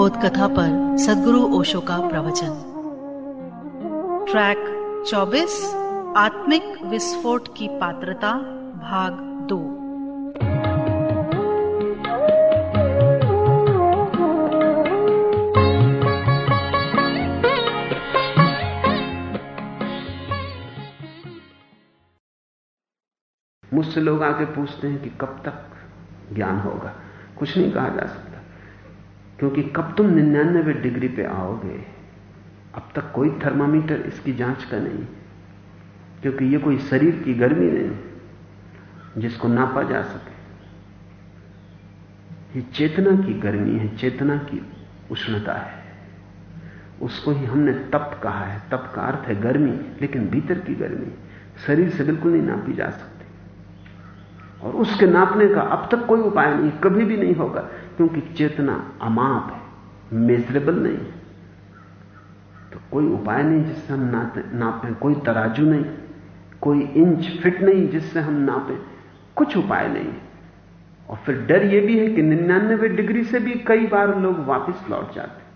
बोध कथा पर सदगुरु ओशो का प्रवचन। ट्रैक 24 आत्मिक विस्फोट की पात्रता, भाग दो। मुझसे लोग आके पूछते हैं कि कब तक ज्ञान होगा। कुछ नहीं कहा जा सकता। क्योंकि कब तुम निन्यानवे डिग्री पे आओगे, अब तक कोई थर्मामीटर इसकी जाँच का नहीं। क्योंकि ये कोई शरीर की गर्मी नहीं, जिसको नापा जा सके। ये चेतना की गर्मी है, चेतना की उष्णता है। उसको ही हमने तप कहा है। तप का अर्थ है गर्मी, लेकिन भीतर की गर्मी, शरीर से बिल्कुल नहीं नापी जा सकती। और उसके नापने का अब तक कोई उपाय नहीं, कभी भी नहीं होगा। क्योंकि चेतना अमाप है मेजरेबल नहीं तो कोई उपाय नहीं जिससे हम नापें, कोई तराजू नहीं, कोई इंच फिट नहीं जिससे हम नापें, कुछ उपाय नहीं और फिर डर यह भी है कि निन्यानवे डिग्री से भी कई बार लोग वापस लौट जाते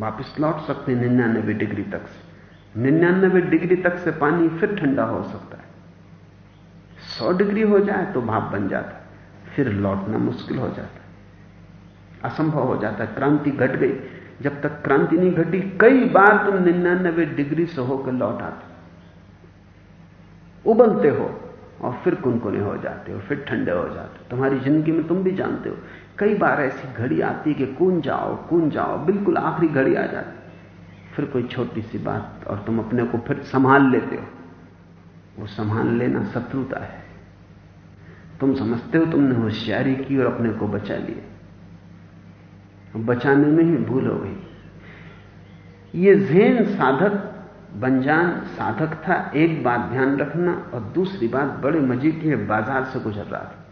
वापस लौट सकते निन्यानवे डिग्री तक से। निन्यानवे डिग्री तक से पानी फिर ठंडा हो सकता है। सौ डिग्री हो जाए तो भाप बन जाता फिर लौटना मुश्किल हो जाता असंभव हो जाता क्रांति घट गई। जब तक क्रांति नहीं घटी, कई बार तुम निन्यानबे डिग्री से होकर लौट आते उबलते हो और फिर कुनकुने हो जाते हो, फिर ठंडे हो जाते तुम्हारी ज़िंदगी में तुम भी जानते हो, कई बार ऐसी घड़ी आती है कि कून जाओ कून जाओ, बिल्कुल आखिरी घड़ी आ जाती फिर कोई छोटी सी बात और तुम अपने को फिर संभाल लेते हो। वो संभाल लेना शत्रुता है। तुम समझते हो तुमने होशियारी की और अपने को बचा लिया। बचाने में ही भूल हो गई। ये जैन साधक बंजान साधक था, एक बात ध्यान रखना और दूसरी बात बड़े मज़े की है, बाज़ार से गुजर रहा था।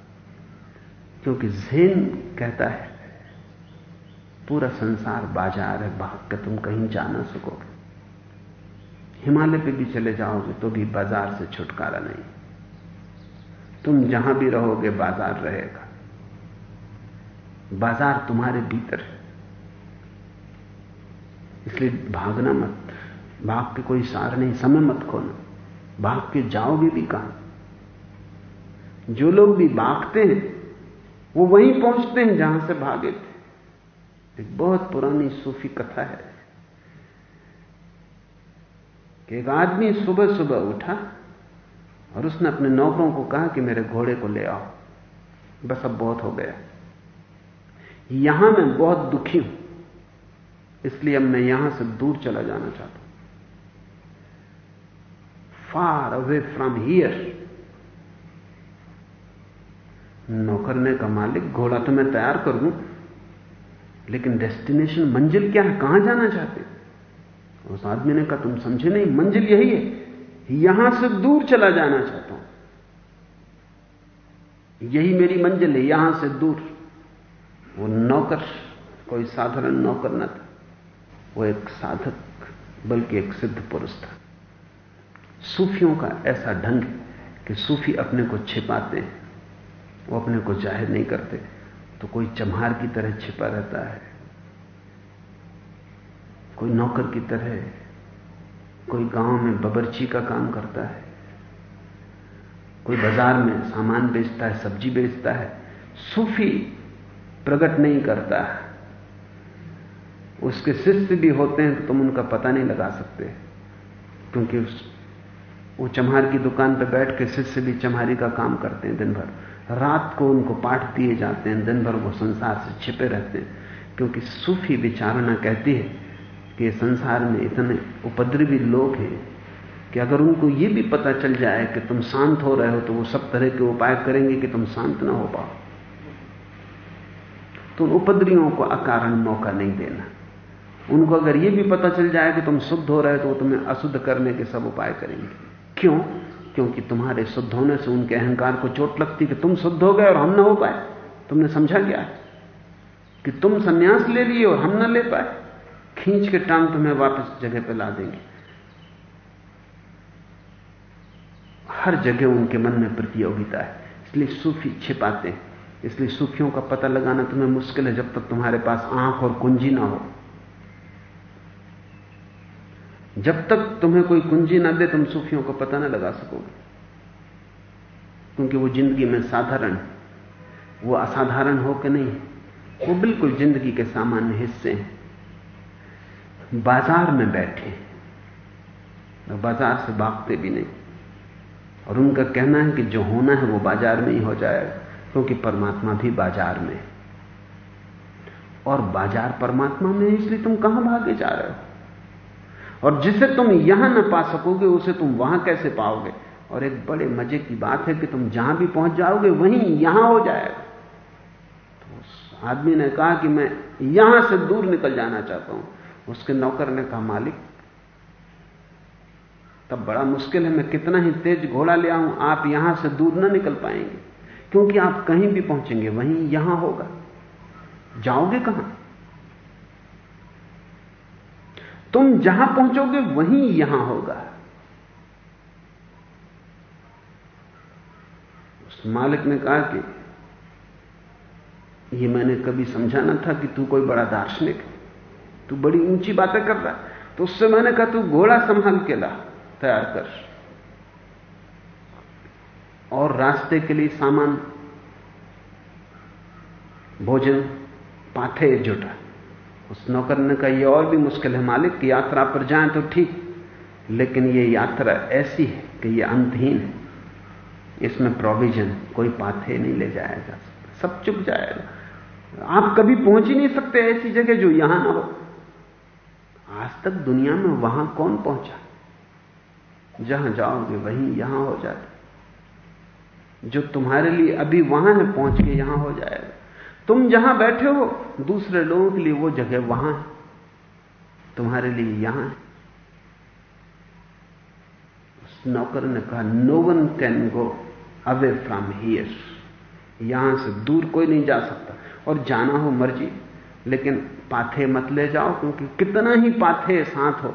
क्योंकि जैन कहता है, पूरा संसार बाज़ार है, भाग के तुम कहीं जा ना सकोगे। हिमालय पे भी चले जाओगे तो भी बाज़ार से छुटकारा नहीं। तुम जहाँ भी रहोगे, बाज़ार रहेगा। बाज़ार तुम्हारे भीतर है। इसलिए भागना मत। भाग के कोई सार नहीं, समय मत खोना। भाग के जाओगे भी कहाँ? जो लोग भी भागते हैं, वो वहीं पहुँचते हैं जहाँ से भागे थे। एक बहुत पुरानी सूफी कथा है। कि एक आदमी सुबह सुबह उठा और उसने अपने नौकरों को कहा कि मेरे घोड़े को ले आओ। बस अब बहुत हो गया। यहाँ मैं बहुत दुखी हूँ, इसलिए अब मैं यहाँ से दूर चला जाना चाहता हूँ। फार अवे फ्रॉम हियर नौकर ने का मालिक, घोड़ा तो मैं तैयार कर दूँ, लेकिन डेस्टिनेशन मंजिल क्या है? कहाँ जाना चाहते उस आदमी ने कहा, तुम समझे नहीं, मंजिल यही है। यहाँ से दूर चला जाना चाहता हूँ। यही मेरी मंजिल है, यहाँ से दूर। वो नौकर, कोई साधारण नौकर न था। वो एक साधक, बल्कि एक सिद्ध पुरुष था। सूफियों का ऐसा ढंग है कि सूफी अपने को छिपाते हैं, वो अपने को ज़ाहिर नहीं करते। तो कोई चमहार की तरह छिपा रहता है, कोई नौकर की तरह कोई गाँव में बबरची का काम करता है, कोई बाज़ार में सामान बेचता है, सब्ज़ी बेचता है, सूफी प्रकट नहीं करता है। उसके शिष्य भी होते हैं तो तुम उनका पता नहीं लगा सकते, क्योंकि उस, वो चम्हार की दुकान पर बैठ के शिष्य भी चम्हारी का काम करते हैं दिन भर। रात को उनको पाठ दिए जाते हैं, दिन भर वो संसार से छिपे रहते हैं, क्योंकि सूफी विचारणा कहती है कि संसार में इतने उपद्रवी लोग हैं कि अगर उनको यह भी पता चल जाए कि तुम शांत हो रहे हो तो वो सब तरह के उपाय करेंगे कि तुम शांत ना हो पाओ। तो उन उपद्रियों को अकारण मौका नहीं देना। उनको अगर यह भी पता चल जाए कि तुम शुद्ध हो रहे हो तो वो तुम्हें अशुद्ध करने के सब उपाय करेंगे। क्यों? क्योंकि तुम्हारे शुद्ध होने से उनके अहंकार को चोट लगती कि तुम शुद्ध हो गए और हम ना हो पाए। तुमने समझा क्या? कि तुम संन्यास ले लिए और हम ना ले पाए। खींच के टांग तुम्हें वापस जगह पर ला देंगे। हर जगह उनके मन में प्रतियोगिता है। इसलिए सूफी छिपाते हैं। इसलिए सूफियों का पता लगाना तुम्हें मुश्किल है जब तक तुम्हारे पास आँख और कुंजी ना हो। जब तक तुम्हें कोई कुंजी ना दे, तुम सूफियों का पता ना लगा सकोगे। क्योंकि वो ज़िंदगी में साधारण वो असाधारण हो के नहीं वो बिल्कुल ज़िंदगी के सामान्य हिस्से हैं। बाज़ार में बैठे बाज़ार से भागते भी नहीं। और उनका कहना है कि जो होना है वो बाज़ार में ही हो जाएगा, क्योंकि परमात्मा भी बाज़ार में और बाज़ार परमात्मा में इसलिए तुम कहाँ भागे जा रहे हो? और जिसे तुम यहाँ न पा सकोगे, उसे तुम वहाँ कैसे पाओगे? और एक बड़े मज़े की बात है कि तुम जहाँ भी पहुँच जाओगे, वहीं यहाँ हो जाएगा। तो उस आदमी ने कहा कि मैं यहाँ से दूर निकल जाना चाहता हूँ। उसके नौकर ने कहा, मालिक, तब बड़ा मुश्किल है, मैं कितना ही तेज घोड़ा ले आऊँ, आप यहाँ से दूर ना निकल पाएँगे। क्योंकि आप कहीं भी पहुँचेंगे, वहीं यहाँ होगा। जाओगे कहाँ? तुम जहाँ पहुंचोगे, वहीं यहाँ होगा। उस मालिक ने कहा कि यह मैंने कभी समझा ना था कि तू कोई बड़ा दार्शनिक है। तू बड़ी ऊँची बातें कर रहा है। तो उससे मैंने कहा, तू घोड़ा संभाल के ला, तैयार कर। और रास्ते के लिए सामान, भोजन पाथे जुटा। उस नौकर ने कहा यह और भी मुश्किल है मालिक की यात्रा पर जाए तो ठीक, लेकिन यह यात्रा ऐसी है कि यह अंतहीन है। इसमें प्रोविज़न कोई पाथे नहीं ले जाया जा सकता। सब चुप जाएगा। आप कभी पहुँच ही नहीं सकते ऐसी जगह जो यहाँ ना हो। आज तक दुनिया में वहाँ कौन पहुँचा? जहाँ जाओगे, वहीं यहाँ हो जाता। जो तुम्हारे लिए अभी वहाँ है, पहुँच के यहाँ हो जाएगा। तुम जहाँ बैठे हो, दूसरे लोगों के लिए वो जगह वहाँ है। तुम्हारे लिए यहाँ है। उस नौकर ने कहा no one can go away from here यहाँ से दूर कोई नहीं जा सकता। और जाना हो मर्ज़ी। लेकिन पाथे मत ले जाओ, क्योंकि कितना ही पाथे साथ हो,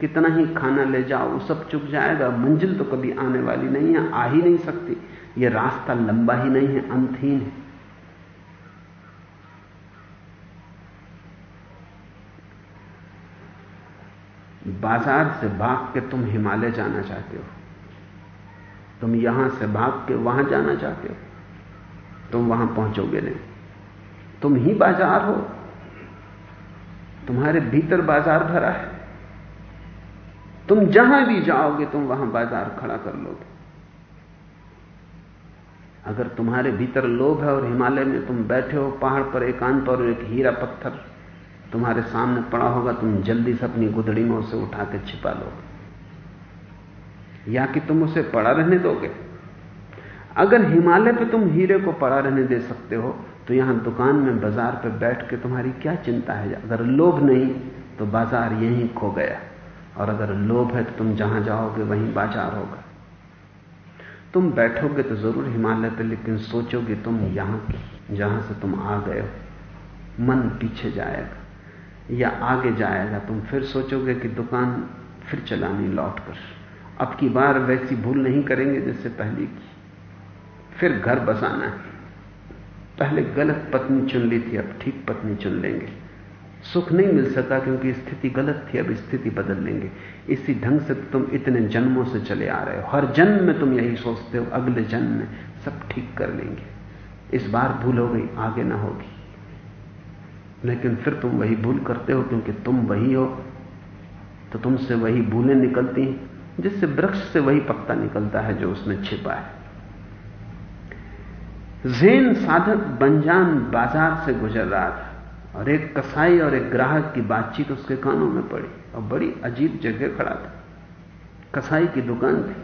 कितना ही खाना ले जाओ, वो सब चुक जाएगा। मंजिल तो कभी आने वाली नहीं है, आ ही नहीं सकती। ये रास्ता लंबा ही नहीं है, अंतहीन है। बाज़ार से भाग के तुम हिमालय जाना चाहते हो। तुम यहाँ से भाग के वहाँ जाना चाहते हो। तुम वहाँ पहुंचोगे नहीं। तुम ही बाज़ार हो। तुम्हारे भीतर बाज़ार भरा है। तुम जहाँ भी जाओगे, तुम वहाँ बाज़ार खड़ा कर लोगे। अगर तुम्हारे भीतर लोभ है और हिमालय में तुम बैठे हो, पहाड़ पर एकांत और एक हीरा पत्थर तुम्हारे सामने पड़ा होगा, तुम जल्दी से अपनी गुदड़ी में उसे उठा के छिपा लोगे। या कि तुम उसे पड़ा रहने दोगे? अगर हिमालय पे तुम हीरे को पड़ा रहने दे सकते हो तो यहाँ दुकान में बाज़ार पर बैठ के तुम्हारी क्या चिंता है? अगर लोभ नहीं तो बाज़ार यहीं खो गया। और अगर लोभ है तो तुम जहाँ जाओगे, वहीं बाज़ार होगा। तुम बैठोगे तो ज़रूर हिमालय पे, लेकिन सोचोगे तुम यहाँ की, जहाँ से तुम आ गए हो। मन पीछे जाएगा, या आगे जाएगा। तुम फिर सोचोगे कि दुकान फिर चलानी लौट कर। अब की बार वैसी भूल नहीं करेंगे जैसे पहली की। फिर घर बसाना है। पहले गलत पत्नी चुन ली थी, अब ठीक पत्नी चुन लेंगे। सुख नहीं मिल सका क्योंकि स्थिति गलत थी, अब स्थिति बदल लेंगे। इसी ढंग से तुम इतने जन्मों से चले आ रहे हो। हर जन्म में तुम यही सोचते हो, अगले जन्म में सब ठीक कर लेंगे। इस बार भूल हो गई, आगे ना होगी। लेकिन फिर तुम वही भूल करते हो, क्योंकि तुम वही हो तो तुमसे वही भूलें निकलती हैं, जिससे वृक्ष से वही पत्ता निकलता है जो उसने छिपा है। जैन साधक बंजान बाज़ार से गुजर रहा था और एक कसाई और एक ग्राहक की बातचीत उसके कानों में पड़ी और बड़ी अजीब जगह खड़ा था। कसाई की दुकान थी।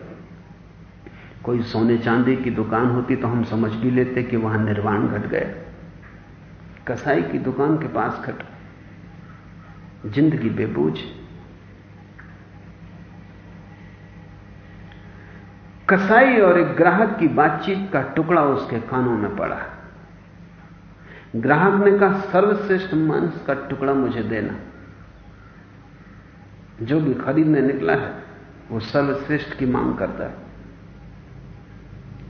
कोई सोने चांदी की दुकान होती तो हम समझ भी लेते कि वहाँ निर्वाण घट गया। कसाई की दुकान के पास खड़ा ज़िंदगी बेबूझ कसाई और एक ग्राहक की बातचीत का टुकड़ा उसके कानों में पड़ा। ग्राहक ने कहा, सर्वश्रेष्ठ मांस का टुकड़ा मुझे देना। जो भी खरीदने निकला है, वो सर्वश्रेष्ठ की मांग करता है।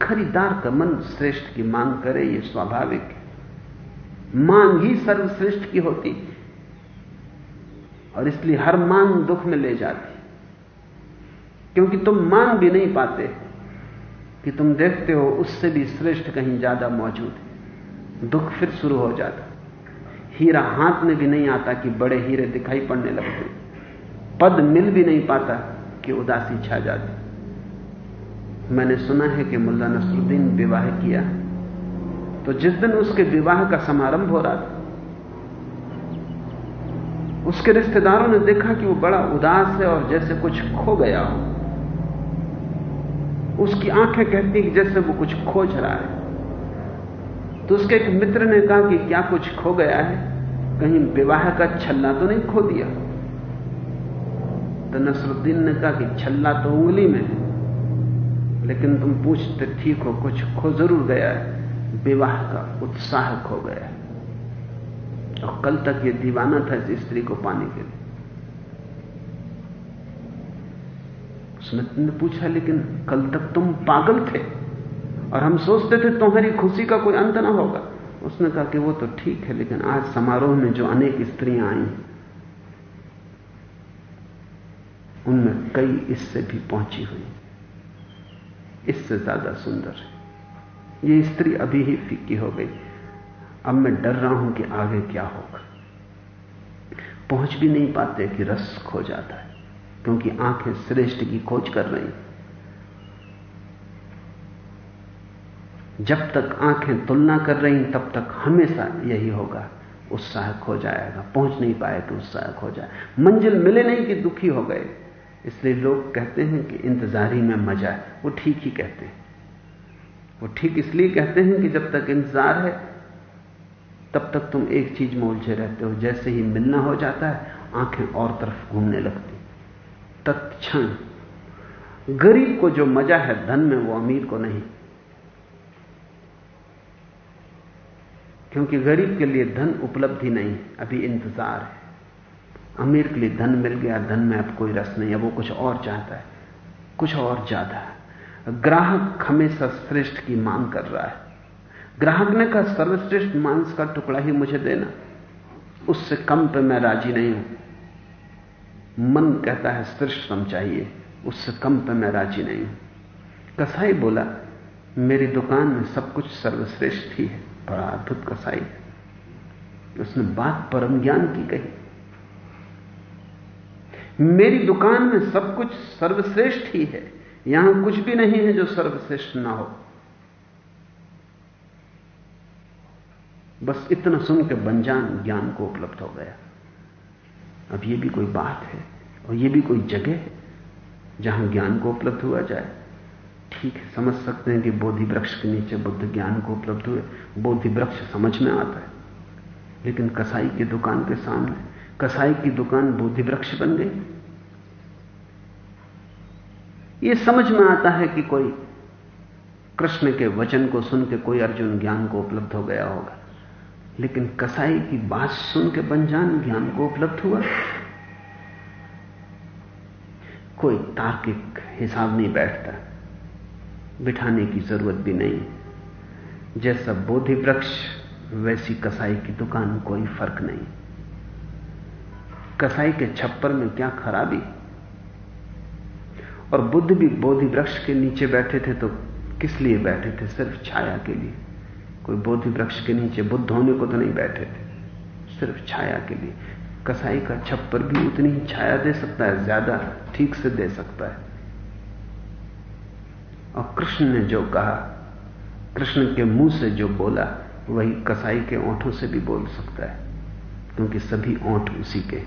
खरीदार का मन श्रेष्ठ की मांग करे, ये स्वाभाविक है। मांग ही सर्वश्रेष्ठ की होती और इसलिए हर मांग दुख में ले जाती क्योंकि तुम मांग भी नहीं पाते। कि तुम देखते हो उससे भी श्रेष्ठ कहीं ज़्यादा मौजूद है। दुख फिर शुरू हो जाता। हीरा हाथ में भी नहीं आता कि बड़े हीरे दिखाई पड़ने लगते। पद मिल भी नहीं पाता कि उदासी छा जाती। मैंने सुना है कि मुल्ला नसरुद्दीन विवाह किया। तो जिस दिन उसके विवाह का समारंभ हो रहा था, उसके रिश्तेदारों ने देखा कि वो बड़ा उदास है और जैसे कुछ खो गया हो। उसकी आँखें कहती कि जैसे वो कुछ खोज रहा है। तो उसके एक मित्र ने कहा कि क्या कुछ खो गया है? कहीं विवाह का छल्ला तो नहीं खो दिया? तो नसरुद्दीन ने कहा कि छल्ला तो उंगली में है, लेकिन तुम पूछते ठीक हो, कुछ खो ज़रूर गया है। विवाह का उत्साह खो गया है। और कल तक ये दीवाना था इस स्त्री को पाने के लिए। उसने पूछा, लेकिन कल तक तुम पागल थे और हम सोचते थे तुम्हारी खुशी का कोई अंत ना होगा। उसने कहा कि वो तो ठीक है, लेकिन आज समारोह में जो अनेक स्त्रियाँ आई, उनमें कई इससे भी पहुँची हुई इससे ज़्यादा सुंदर है। ये स्त्री अभी ही फीकी हो गई। अब मैं डर रहा हूँ कि आगे क्या होगा। पहुँच भी नहीं पाते कि रस खो जाता है। क्योंकि आँखें श्रेष्ठ की खोज कर रही। जब तक आँखें तुलना कर रही, तब तक हमेशा यही होगा, उत्साह खो जाएगा, पहुँच नहीं पाए तो उत्साह खो जाए। मंजिल मिले नहीं कि दुखी हो गए। इसलिए लोग कहते हैं कि इंतजारी में मज़ा है। वो ठीक ही कहते हैं। वो ठीक इसलिए कहते हैं कि जब तक इंतज़ार है, तब तक तुम एक चीज़ में उलझे रहते हो। जैसे ही मिलना हो जाता है, आँखें और तरफ़ घूमने लगती तत्क्षण। गरीब को जो मज़ा है, धन में वो अमीर को नहीं। क्योंकि गरीब के लिए धन उपलब्धि नहीं, अभी इंतज़ार है। अमीर के लिए धन मिल गया, धन में अब कोई रस नहीं है वो कुछ और चाहता है, कुछ और ज़्यादा है। ग्राहक हमेशा श्रेष्ठ की मांग कर रहा है। ग्राहक ने कहा, सर्वश्रेष्ठ मांस का टुकड़ा ही मुझे देना। उससे कम पे मैं राज़ी नहीं हूँ। मन कहता है श्रेष्ठतम चाहिए, उससे कम पे मैं राज़ी नहीं हूँ। कसाई बोला, मेरी दुकान में सब कुछ सर्वश्रेष्ठ ही है, बड़ा अद्भुत कसाई है। उसने बात परम ज्ञान की कही। मेरी दुकान में सब कुछ सर्वश्रेष्ठ ही है, यहाँ कुछ भी नहीं है जो सर्वश्रेष्ठ ना हो। बस इतना सुन के बंजान ज्ञान को उपलब्ध हो गया। अब ये भी कोई बात है और ये भी कोई जगह है जहाँ ज्ञान को उपलब्ध हुआ जाए। ठीक है, समझ सकते हैं कि बोधि वृक्ष के नीचे बुद्ध ज्ञान को उपलब्ध हुए। बोधि वृक्ष समझ में आता है, लेकिन कसाई की दुकान के सामने, कसाई की दुकान बोधि वृक्ष बन गई। ये समझ में आता है कि कोई कृष्ण के वचन को सुन के कोई अर्जुन ज्ञान को उपलब्ध हो गया होगा। लेकिन कसाई की बात सुन के बंजान ज्ञान को उपलब्ध हुआ। कोई तार्किक हिसाब नहीं बैठता। बिठाने की ज़रूरत भी नहीं। जैसा बोधि वृक्ष, वैसी कसाई की दुकान कोई फ़र्क नहीं। कसाई के छप्पर में क्या खराबी? और बुद्ध भी बोधि वृक्ष के नीचे बैठे थे तो किस लिए बैठे थे? सिर्फ़ छाया के लिए। कोई बोधि वृक्ष के नीचे बुद्ध होने को तो नहीं बैठे थे। सिर्फ़ छाया के लिए। कसाई का छप्पर भी उतनी ही छाया दे सकता है, ज़्यादा ठीक से दे सकता है। और कृष्ण ने जो कहा, कृष्ण के मुँह से जो बोला, वही कसाई के ओंठों से भी बोल सकता है, क्योंकि सभी ओंठ उसी के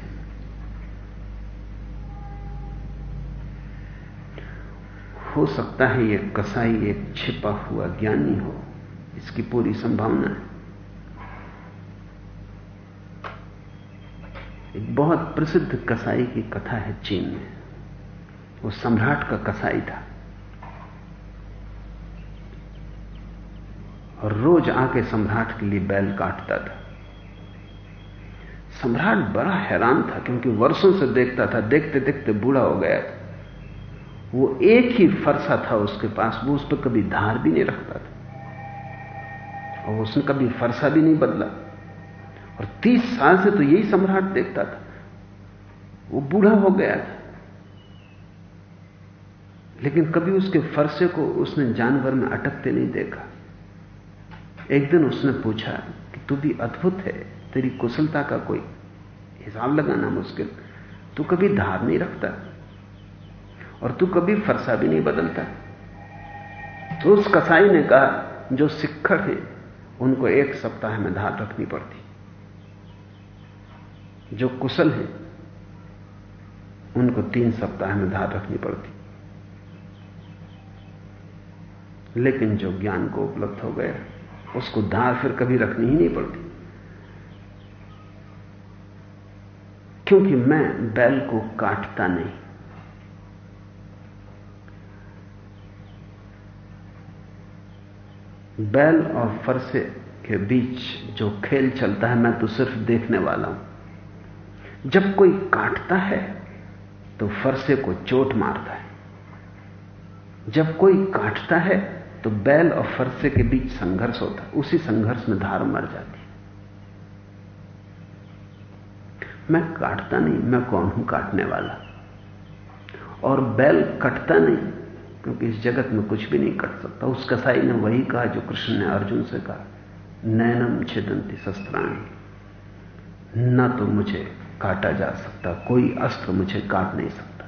हो सकता है ये कसाई एक छिपा हुआ ज्ञानी हो। इसकी पूरी संभावना है। एक बहुत प्रसिद्ध कसाई की कथा है चीन में। वो सम्राट का कसाई था। और रोज आके सम्राट के लिए बैल काटता था। सम्राट बड़ा हैरान था, क्योंकि वर्षों से देखता था देखते देखते बूढ़ा हो गया था। वो एक ही फरसा था उसके पास, वो उस पर कभी धार भी नहीं रखता था। और उसने कभी फरसा भी नहीं बदला। और तीस साल से तो यही सम्राट देखता था। वो बूढ़ा हो गया था। लेकिन कभी उसके फरसे को उसने जानवर में अटकते नहीं देखा। एक दिन उसने पूछा कि तू भी अद्भुत है, तेरी कुशलता का कोई हिसाब लगाना मुश्किल। तू कभी धार नहीं रखता और तू कभी फरसा भी नहीं बदलता। तो उस कसाई ने कहा, जो सिक्खड़ है उनको एक सप्ताह में धार रखनी पड़ती। जो कुशल है, उनको तीन सप्ताह में धार रखनी पड़ती। लेकिन जो ज्ञान को उपलब्ध हो गया, उसको धार फिर कभी रखनी ही नहीं पड़ती। क्योंकि मैं बैल को काटता नहीं। बैल और फरसे के बीच जो खेल चलता है, मैं तो सिर्फ़ देखने वाला हूँ। जब कोई काटता है तो फरसे को चोट मारता है। जब कोई काटता है तो बैल और फरसे के बीच संघर्ष होता है। उसी संघर्ष में धार मर जाती है। मैं काटता नहीं, मैं कौन हूँ काटने वाला? और बैल कटता नहीं क्योंकि इस जगत में कुछ भी नहीं कट सकता। उस कसाई ने वही कहा जो कृष्ण ने अर्जुन से कहा, नैनम छिदंती शस्त्राणी। न तो मुझे काटा जा सकता, कोई अस्त्र मुझे काट नहीं सकता,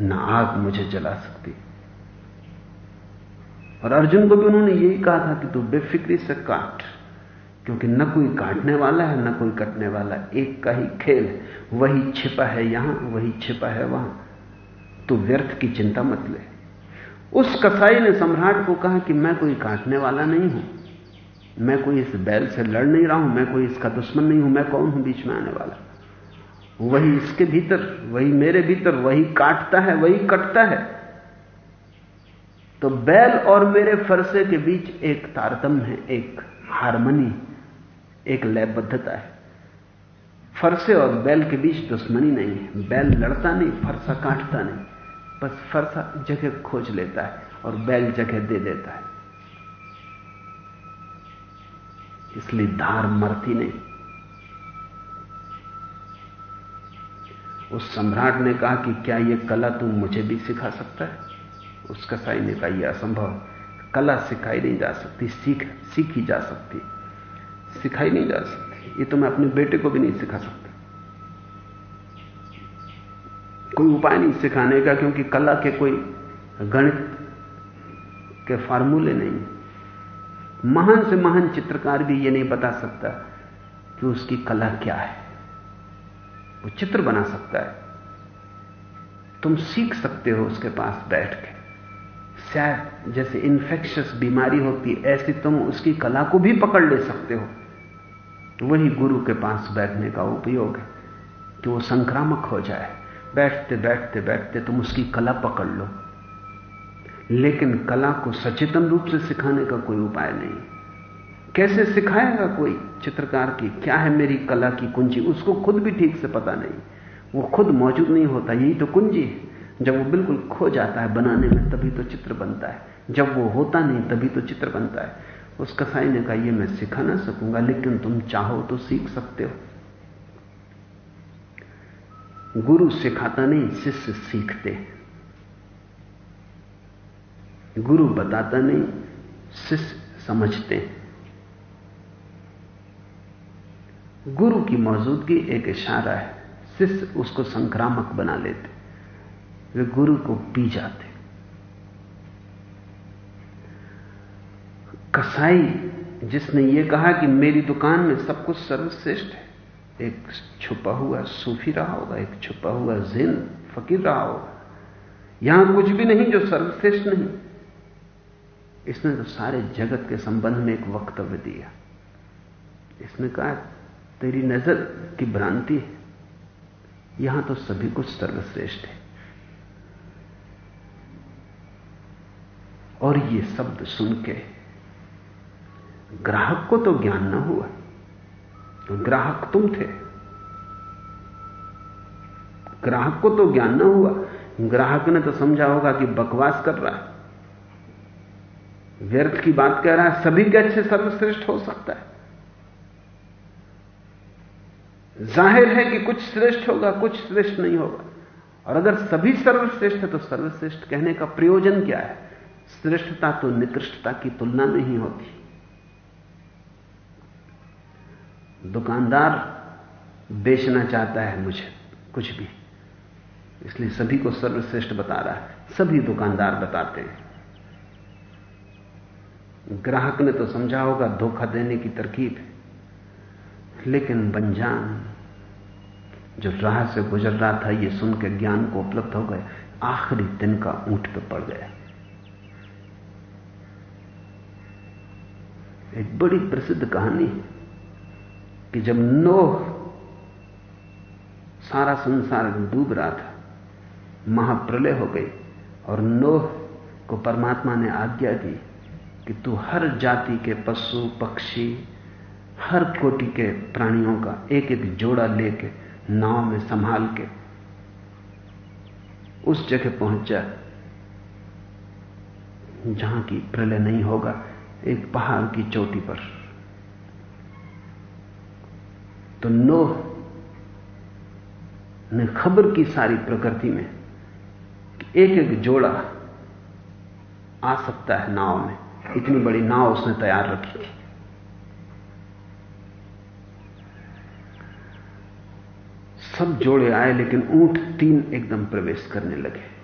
न आग मुझे जला सकती। और अर्जुन को भी उन्होंने यही कहा था कि तू बेफिक्री से काट, क्योंकि न कोई काटने वाला है, न कोई कटने वाला। एक का ही खेल है, वही छिपा है यहाँ, वही छिपा है वहाँ। तो व्यर्थ की चिंता मत ले। उस कसाई ने सम्राट को कहा कि मैं कोई काटने वाला नहीं हूँ। मैं कोई इस बैल से लड़ नहीं रहा हूँ, मैं कोई इसका दुश्मन नहीं हूँ, मैं कौन हूँ बीच में आने वाला? वही इसके भीतर, वही मेरे भीतर, वही काटता है, वही कटता है। तो बैल और मेरे फरसे के बीच एक तारतम्य है, एक हारमोनी, एक लयबद्धता है। फरसे और बैल के बीच दुश्मनी नहीं है। बैल लड़ता नहीं, फरसा काटता नहीं। बस फरसा जगह खोज लेता है और बैल जगह दे देता है। इसलिए धार मरती नहीं। उस सम्राट ने कहा कि क्या यह कला तुम मुझे भी सिखा सकता है? उस कसाई ने कहा, यह असंभव कला सिखाई नहीं जा सकती, सीख, सीखी जा सकती सिखाई नहीं जा सकती। ये तो मैं अपने बेटे को भी नहीं सिखा सकता। कोई उपाय नहीं सिखाने का, क्योंकि कला के कोई गणित के फार्मूले नहीं महान से महान चित्रकार भी यह नहीं बता सकता कि उसकी कला क्या है। वो चित्र बना सकता है। तुम सीख सकते हो उसके पास बैठ के। शायद जैसे इन्फेक्शस बीमारी होती है, ऐसी तुम उसकी कला को भी पकड़ ले सकते हो। तो वही गुरु के पास बैठने का उपयोग है कि वो संक्रामक हो जाए। बैठते बैठते बैठते तुम उसकी कला पकड़ लो। लेकिन कला को सचेतन रूप से सिखाने का कोई उपाय नहीं। कैसे सिखाएगा कोई चित्रकार की क्या है मेरी कला की कुंजी? उसको खुद भी ठीक से पता नहीं। वो खुद मौजूद नहीं होता, यही तो कुंजी है। जब वो बिल्कुल खो जाता है बनाने में, तभी तो चित्र बनता है। जब वो होता नहीं, तभी तो चित्र बनता है। उस कसाई ने कहा, ये मैं सिखा ना सकूँगा, लेकिन तुम चाहो तो सीख सकते हो। गुरु सिखाता नहीं, शिष्य सीखते गुरु बताता नहीं, शिष्य समझते गुरु की मौजूदगी एक इशारा है, शिष्य उसको संक्रामक बना लेते वे गुरु को पी जाते कसाई, जिसने यह कहा कि मेरी दुकान में सब कुछ सर्वश्रेष्ठ है एक छुपा हुआ सूफी रहा होगा, एक छुपा हुआ जिन फकीर रहा होगा। यहाँ कुछ भी नहीं, जो सर्वश्रेष्ठ नहीं। इसने तो सारे जगत के संबंध में एक वक्तव्य दिया। इसने कहा, तेरी नज़र की भ्रांति है। यहाँ तो सभी कुछ सर्वश्रेष्ठ है। और ये शब्द सुन के ग्राहक को तो ज्ञान न हुआ। ग्राहक तुम थे। ग्राहक को तो ज्ञान ना हुआ। ग्राहक ने तो समझा होगा कि बकवास कर रहा है। व्यर्थ की बात कह रहा है, सभी के अच्छे सर्वश्रेष्ठ हो सकता है। ज़ाहिर है कि कुछ श्रेष्ठ होगा, कुछ श्रेष्ठ नहीं होगा। और अगर सभी सर्वश्रेष्ठ है तो सर्वश्रेष्ठ कहने का प्रयोजन क्या है? श्रेष्ठता तो निकृष्टता की तुलना में ही होती। दुकानदार बेचना चाहता है मुझे, कुछ भी। इसलिए सभी को सर्वश्रेष्ठ बता रहा है। सभी दुकानदार बताते हैं। ग्राहक ने तो समझा होगा, धोखा देने की तरकीब है। लेकिन बंजान, जो राह से गुजर रहा था, ये सुन के ज्ञान को उपलब्ध हो गए आखिरी दिन का ऊँट पे पड़ गया। एक बड़ी प्रसिद्ध कहानी है। कि जब नोह सारा संसार डूब रहा था, महाप्रलय हो गई, और नोह को परमात्मा ने आज्ञा दी कि तू हर जाति के पशु, पक्षी, हर कोटि के प्राणियों का एक एक जोड़ा लेके, नाव में संभाल के, उस जगह पहुँच जा जहाँ की प्रलय नहीं होगा, एक पहाड़ की चोटी पर। तो नोह ने खबर की सारी प्रकृति में एक एक जोड़ा आ सकता है नाव में। इतनी बड़ी नाव उसने तैयार रखी थी। सब जोड़े आए, लेकिन ऊँट तीन एकदम प्रवेश करने लगे।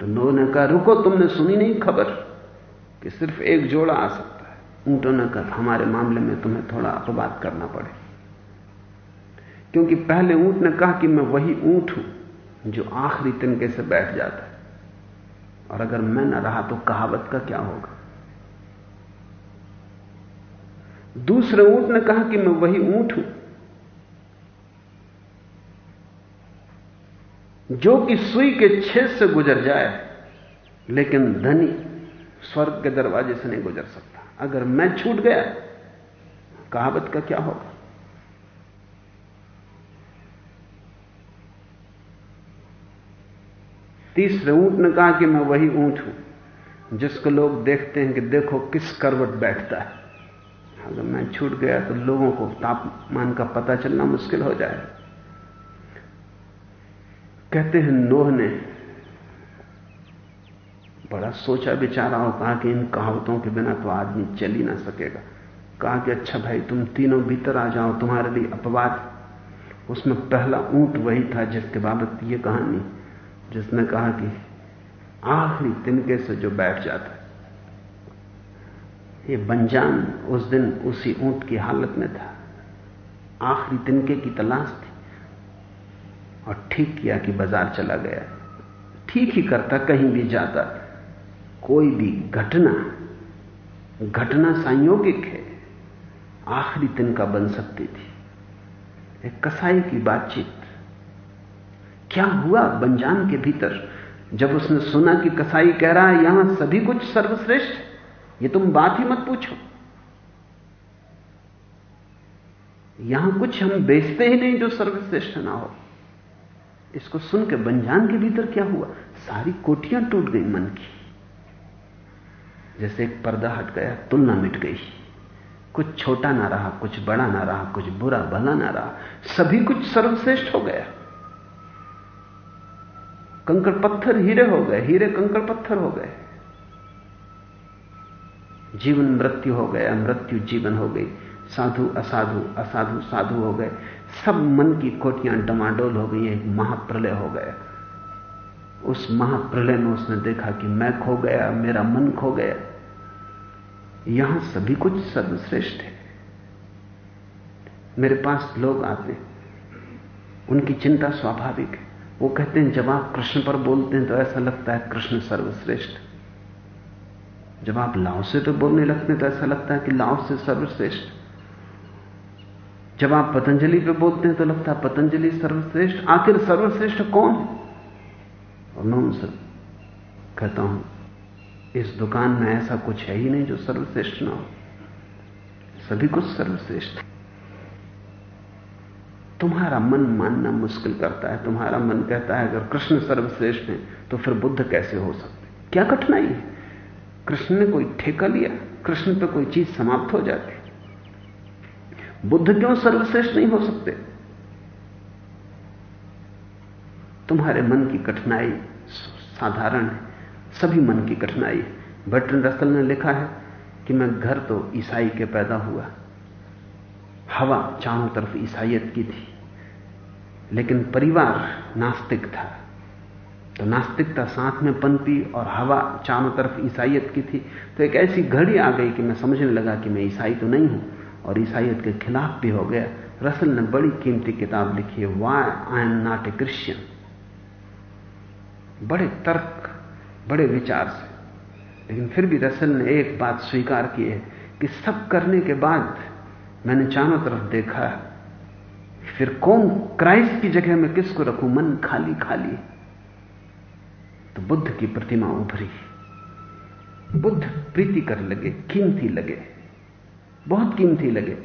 तो नो ने कहा, रुको, तुमने सुनी नहीं खबर कि सिर्फ़ एक जोड़ा आ सकता ऊंटों ने कहा हमारे मामले में तुम्हें थोड़ा अपवाद करना पड़े। क्योंकि पहले ऊँट ने कहा कि मैं वही ऊँट हूँ जो आखिरी तिनके से बैठ जाता है। और अगर मैं न रहा तो कहावत का क्या होगा? दूसरे ऊँट ने कहा कि मैं वही ऊँट हूँ जो कि सुई के छेद से गुजर जाए, लेकिन धनी स्वर्ग के दरवाजे से नहीं गुजर सकता। अगर मैं छूट गया, कहावत का क्या होगा? तीसरे ऊँट ने कहा कि मैं वही ऊँट हूँ, जिसको लोग देखते हैं कि देखो किस करवट बैठता है। अगर मैं छूट गया तो लोगों को तापमान का पता चलना मुश्किल हो जाए कहते हैं, नोह ने बड़ा सोचा विचारा और कहा कि इन कहावतों के बिना तो आदमी चल ही ना सकेगा। कहा कि अच्छा भाई, तुम तीनों भीतर आ जाओ, तुम्हारे लिए अपवाद उसमें पहला ऊँट वही था जिसके बाबत ये कहानी, जिसने कहा कि आखिरी तिनके से जो बैठ जाता ये बंजान उस दिन उसी ऊँट की हालत में था। आखिरी तिनके की तलाश थी और ठीक किया कि बाज़ार चला गया। ठीक ही करता, कहीं भी जाता। कोई भी घटना घटना संयोगिक है, आखिरी तिनका बन सकती थी। एक कसाई की बातचीत। क्या हुआ बंजान के भीतर जब उसने सुना कि कसाई कह रहा है, यहाँ सभी कुछ सर्वश्रेष्ठ ये तुम बात ही मत पूछो। यहाँ कुछ हम बेचते ही नहीं जो सर्वश्रेष्ठ ना हो। इसको सुन के बंजान के भीतर क्या हुआ? सारी कोटियाँ टूट गई मन की। जैसे एक पर्दा हट गया, तुलना मिट गई। कुछ छोटा ना रहा, कुछ बड़ा ना रहा, कुछ बुरा, भला ना रहा, सभी कुछ सर्वश्रेष्ठ हो गया। कंकड़ पत्थर हीरे हो गए, हीरे कंकड़ पत्थर हो गए। जीवन मृत्यु हो गया, मृत्यु जीवन हो गई। साधु, असाधु असाधु, साधु हो गए। सब मन की कोटियाँ डमाडोल हो गई, एक महाप्रलय हो गया। उस महाप्रलय में उसने देखा कि मैं खो गया, मेरा मन खो गया। यहाँ सभी कुछ सर्वश्रेष्ठ है। मेरे पास लोग आते हैं। उनकी चिंता स्वाभाविक है। वो कहते हैं, जब आप कृष्ण पर बोलते हैं तो ऐसा लगता है कृष्ण सर्वश्रेष्ठ जब आप लाओ से पे बोलने लगते हैं तो ऐसा लगता है कि लाओ से सर्वश्रेष्ठ जब आप पतंजलि पे बोलते हैं तो लगता है पतंजलि सर्वश्रेष्ठ आखिर सर्वश्रेष्ठ कौन है? और मैं उनसे कहता हूँ इस दुकान में ऐसा कुछ है ही नहीं जो सर्वश्रेष्ठ ना हो। सभी कुछ सर्वश्रेष्ठ। तुम्हारा मन मानना मुश्किल करता है। तुम्हारा मन कहता है, अगर कृष्ण सर्वश्रेष्ठ है तो फिर बुद्ध कैसे हो सकते? क्या कठिनाई है? कृष्ण ने कोई ठेका लिया? कृष्ण पे कोई चीज़ समाप्त हो जाती? बुद्ध क्यों सर्वश्रेष्ठ नहीं हो सकते? तुम्हारे मन की कठिनाई साधारण है। सभी मन की कठिनाई है। बर्टन रसल ने लिखा है कि मैं घर तो ईसाई के पैदा हुआ। हवा चारों तरफ़ ईसाइयत की थी, लेकिन परिवार नास्तिक था। तो नास्तिकता साथ में पनपी और हवा चारों तरफ़ ईसाइयत की थी। तो एक ऐसी घड़ी आ गई कि मैं समझने लगा कि मैं ईसाई तो नहीं हूँ और ईसाइयत के खिलाफ भी हो गया। रसल ने बड़ी कीमती किताब लिखी है why I am not a Christian बड़े तर्क बड़े विचार से। लेकिन फिर भी रसल ने एक बात स्वीकार की है कि सब करने के बाद मैंने चारों तरफ़ देखा फिर कौन क्राइस्ट की जगह में किसको रखूँ, मन खाली खाली। तो बुद्ध की प्रतिमा उभरी। बुद्ध प्रीति कर लगे, कीमती लगे। बहुत कीमती लगे।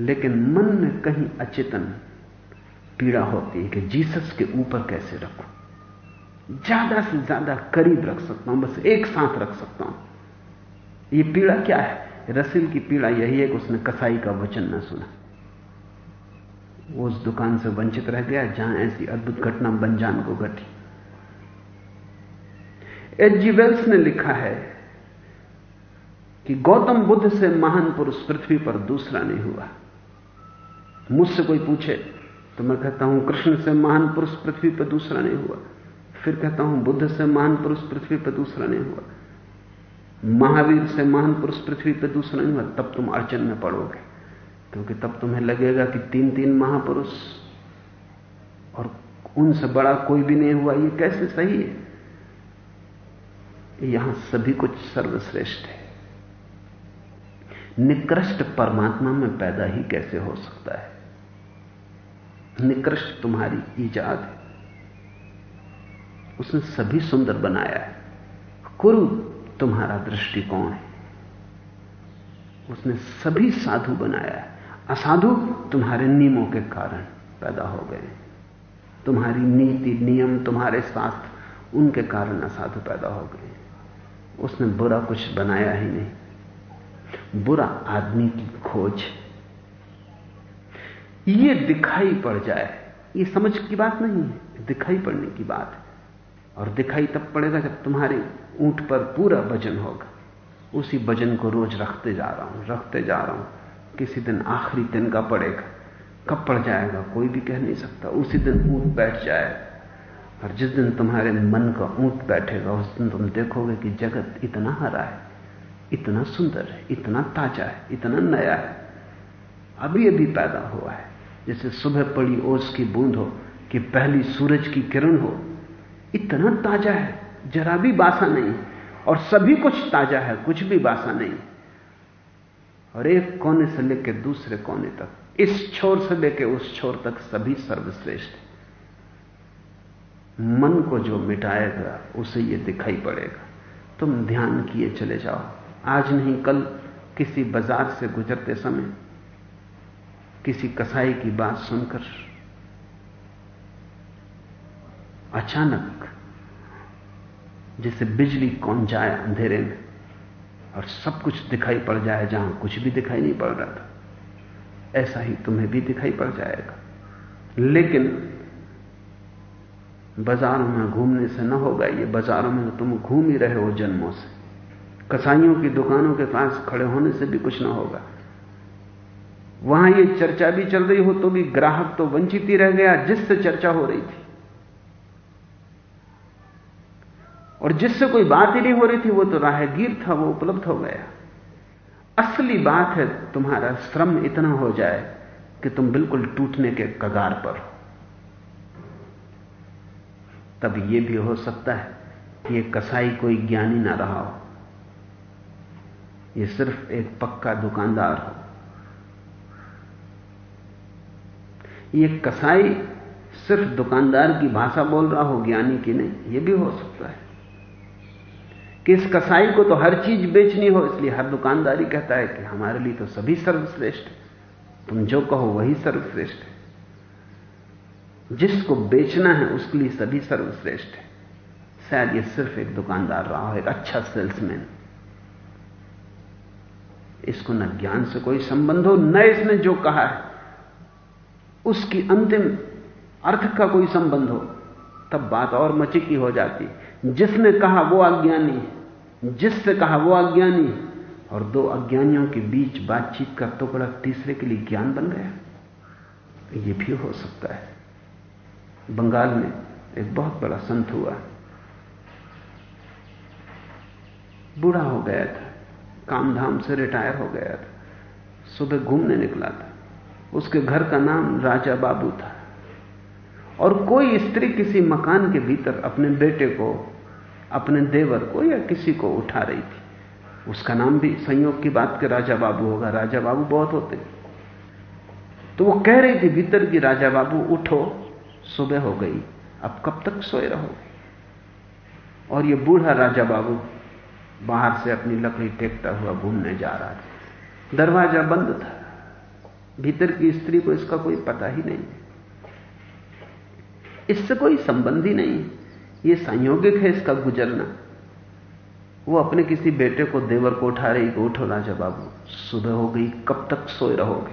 लेकिन मन में कहीं अचेतन पीड़ा होती है कि जीसस के ऊपर कैसे रखूँ। ज़्यादा से ज़्यादा करीब रख सकता हूँ, बस एक साथ रख सकता हूँ। यह पीड़ा क्या है? रसिल की पीड़ा यही है कि उसने कसाई का वचन ना सुना। वो उस दुकान से वंचित रह गया, जहाँ ऐसी अद्भुत घटना बंजान को घटी। एच जी वेल्स ने लिखा है कि गौतम बुद्ध से महान पुरुष पृथ्वी पर दूसरा नहीं हुआ। मुझसे कोई पूछे तो मैं कहता हूँ, कृष्ण से महान पुरुष पृथ्वी पर दूसरा नहीं हुआ। फिर कहता हूँ, बुद्ध से महान पुरुष पृथ्वी पर दूसरा नहीं हुआ। महावीर से महान पुरुष पृथ्वी पर दूसरा नहीं हुआ, तब तुम अड़चन में पड़ोगे। क्योंकि तब तुम्हें लगेगा कि तीन तीन महापुरुष और उनसे बड़ा कोई भी नहीं हुआ, ये कैसे सही है? यहाँ सभी कुछ सर्वश्रेष्ठ है। निकृष्ट परमात्मा में पैदा ही कैसे हो सकता है? निकृष्ट तुम्हारी ईजाद है। उसने सभी सुंदर बनाया है। कुरु, तुम्हारा दृष्टिकोण है। उसने सभी साधु बनाया है। असाधु तुम्हारे नियमों के कारण पैदा हो गए। तुम्हारी नीति, नियम, तुम्हारे शास्त्र उनके कारण असाधु पैदा हो गए। उसने बुरा कुछ बनाया ही नहीं। बुरा आदमी की खोज। ये दिखाई पड़ जाए, ये समझ की बात नहीं है, दिखाई पड़ने की बात है। और दिखाई तब पड़ेगा जब तुम्हारे ऊँट पर पूरा वज़न होगा। उसी वज़न को रोज रखते जा रहा हूँ, रखते जा रहा हूँ। किसी दिन आखिरी दिन का पड़ेगा। कब पड़ जाएगा कोई भी कह नहीं सकता। उसी दिन ऊँट बैठ जाएगा। और जिस दिन तुम्हारे मन का ऊँट बैठेगा, उस दिन तुम देखोगे कि जगत इतना हरा है, इतना सुंदर है, इतना ताज़ा है, इतना नया है। अभी अभी पैदा हुआ है। जैसे सुबह पड़ी ओस की बूंद हो कि पहली सूरज की किरण हो इतना ताज़ा है, जरा भी बासा नहीं, और सभी कुछ ताज़ा है, कुछ भी बासा नहीं। और एक कोने से लेकर दूसरे कोने तक, इस छोर से लेकर उस छोर तक सभी सर्वश्रेष्ठ। मन को जो मिटाएगा, उसे यह दिखाई पड़ेगा। तुम ध्यान किए चले जाओ। आज नहीं, कल किसी बाज़ार से गुजरते समय किसी कसाई की बात सुनकर अचानक जैसे बिजली कौन जाए अंधेरे में और सब कुछ दिखाई पड़ जाए जहाँ कुछ भी दिखाई नहीं पड़ रहा था। ऐसा ही तुम्हें भी दिखाई पड़ जाएगा। लेकिन बाजारों में घूमने से ना होगा, ये बाजारों में तो तुम घूम ही रहे हो जन्मों से। कसाइयों की दुकानों के पास खड़े होने से भी कुछ ना होगा। वहाँ ये चर्चा भी चल रही हो तो भी ग्राहक तो वंचित ही रह गया जिससे चर्चा हो रही थी। और जिससे कोई बात ही नहीं हो रही थी, वो तो राहगीर था, वो उपलब्ध हो गया। असली बात है, तुम्हारा श्रम इतना हो जाए कि तुम बिल्कुल टूटने के कगार पर हो। तब यह भी हो सकता है कि यह कसाई कोई ज्ञानी ना रहा हो। यह सिर्फ़ एक पक्का दुकानदार हो। यह कसाई सिर्फ़ दुकानदार की भाषा बोल रहा हो, ज्ञानी की नहीं यह भी हो सकता है। कि इस कसाई को तो हर चीज़ बेचनी हो, इसलिए हर दुकानदारी कहता है कि हमारे लिए तो सभी सर्वश्रेष्ठ तुम जो कहो वही सर्वश्रेष्ठ है। जिसको बेचना है, उसके लिए सभी सर्वश्रेष्ठ है। शायद ये सिर्फ़ एक दुकानदार रहा हो, एक अच्छा सेल्समैन। इसको न ज्ञान से कोई संबंध हो, न इसने जो कहा है, उसकी अंतिम अर्थ का कोई संबंध हो, तब बात और मचिकी हो जाती। जिसने कहा वो अज्ञानी है, जिससे कहा वो अज्ञानी और दो अज्ञानियों के बीच बातचीत का टुकड़ा तीसरे के लिए ज्ञान बन गया। ये भी हो सकता है। बंगाल में एक बहुत बड़ा संत हुआ। बूढ़ा हो गया था काम धाम से रिटायर हो गया था, सुबह घूमने निकला था। उसके घर का नाम राजा बाबू था। और कोई स्त्री किसी मकान के भीतर अपने बेटे को अपने देवर को या किसी को उठा रही थी। उसका नाम भी संयोग की बात के राजा बाबू होगा। राजा बाबू बहुत होते तो वो कह रही थी, भीतर की राजा बाबू, उठो, सुबह हो गई। अब कब तक सोए रहोगे? और ये बूढ़ा राजा बाबू बाहर से अपनी लकड़ी टेकता हुआ घूमने जा रहा था। दरवाज़ा बंद था। भीतर की स्त्री को इसका कोई पता ही नहीं। इससे कोई संबंध ही नहीं। ये संयोगिक है इसका गुजरना। वो अपने किसी बेटे को देवर को उठा रही को उठो राजा बाबू, सुबह हो गई, कब तक सोए रहोगे?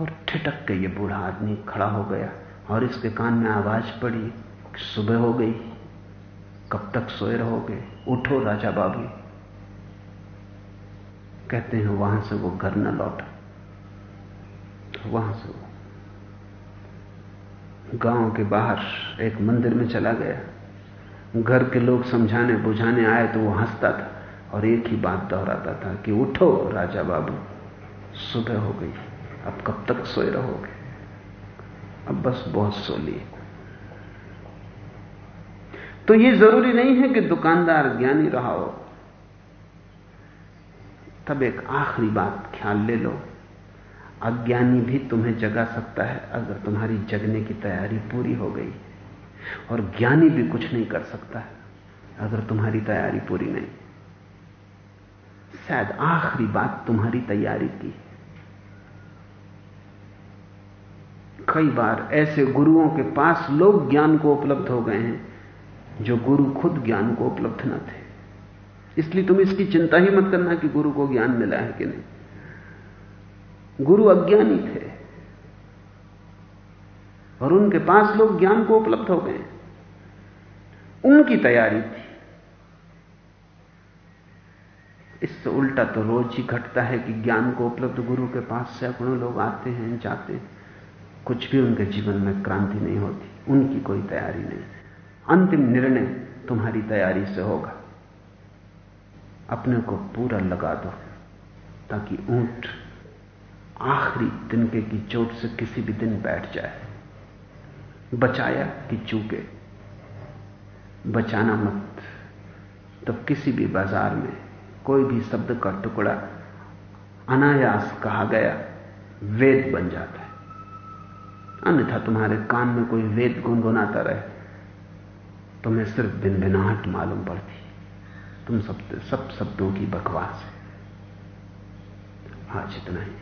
और ठिटक के ये बूढ़ा आदमी खड़ा हो गया और इसके कान में आवाज़ पड़ी सुबह हो गई, कब तक सोए रहोगे? उठो राजा बाबू। कहते हैं, वहाँ से वो घर न लौटा। वहाँ से वो गाँव के बाहर एक मंदिर में चला गया। घर के लोग समझाने, बुझाने आए तो वो हंसता था और एक ही बात दोहराता था कि उठो राजा बाबू, सुबह हो गई, अब कब तक सोए रहोगे? अब बस बहुत सो लिए। तो ये ज़रूरी नहीं है कि दुकानदार ज्ञानी रहा हो। तब एक आखिरी बात, ख्याल ले लो। अज्ञानी भी तुम्हें जगा सकता है अगर तुम्हारी जगने की तैयारी पूरी हो गई। और ज्ञानी भी कुछ नहीं कर सकता अगर तुम्हारी तैयारी पूरी नहीं। शायद आखिरी बात तुम्हारी तैयारी की कई बार ऐसे गुरुओं के पास लोग ज्ञान को उपलब्ध हो गए हैं, जो गुरु खुद ज्ञान को उपलब्ध न थे। इसलिए तुम इसकी चिंता ही मत करना कि गुरु को ज्ञान मिला है कि नहीं। गुरु अज्ञानी थे। और उनके पास लोग ज्ञान को उपलब्ध हो गए। उनकी तैयारी। थी इससे उल्टा तो रोज ही घटता है कि ज्ञान को उपलब्ध गुरु के पास सैकड़ों लोग आते हैं, जाते हैं। कुछ भी उनके जीवन में क्रांति नहीं होती। उनकी कोई तैयारी नहीं। अंतिम निर्णय तुम्हारी तैयारी से होगा। अपने को पूरा लगा दो, ताकि ऊँट आखिरी तिनके की चोट से किसी भी दिन बैठ जाए। बचाया कि चूके। बचाना मत। तो किसी भी बाज़ार में कोई भी शब्द का टुकड़ा अनायास कहा गया, वेद बन जाता है। अन्यथा तुम्हारे कान में कोई वेद गुनगुनाता रहे तुम्हें सिर्फ़ भिनभिनाहट मालूम पड़ती। तुम सब सब शब्दों की बकवास है। आज इतना ही।